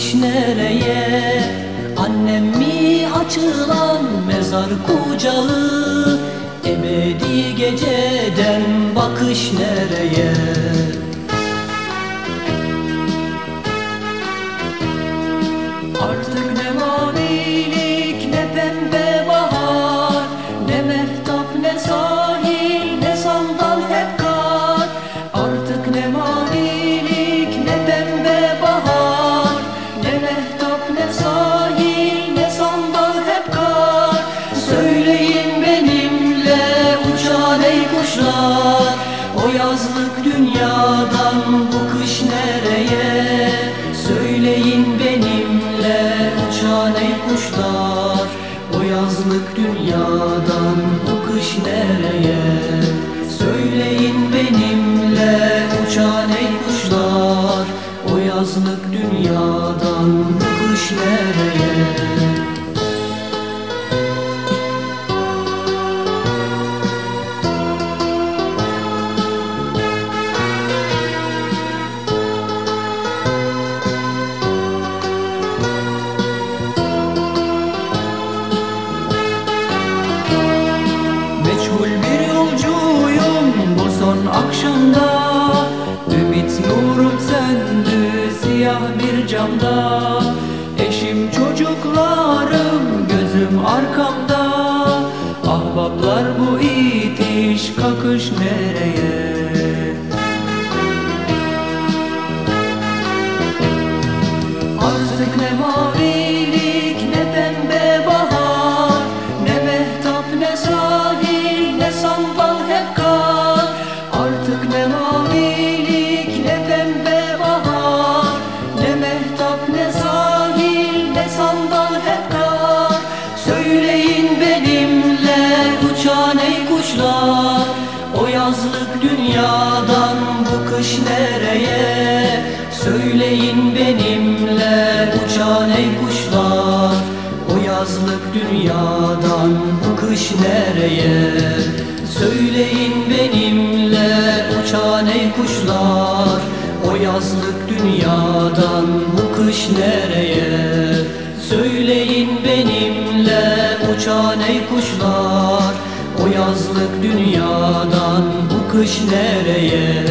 kış nereye? Annem mi açılan mezar kucağı? Ebedi geceden bakış nereye? Artık ne mavilik ne pembe bahar Ne mehtap O yazlık dünyadan bu kış nereye? Söyleyin benimle uçan ey kuşlar. O yazlık dünyadan bu kış nereye? Söyleyin benimle uçan ey kuşlar. O yazlık dünyadan bu kış nereye akşamda. Ümit nurum söndü siyah bir camda. Eşim çocuklarım gözüm arkamda. Ahbaplar bu itiş kakış nereye kuşlar O yazlık dünyadan bu kış nereye? Söyleyin benimle uçan ey kuşlar O yazlık dünyadan bu kış nereye? Söyleyin benimle uçan ey kuşlar O yazlık dünyadan bu kış nereye? Söyleyin benimle uçan ey kuşlar yazlık dünyadan bu kış nereye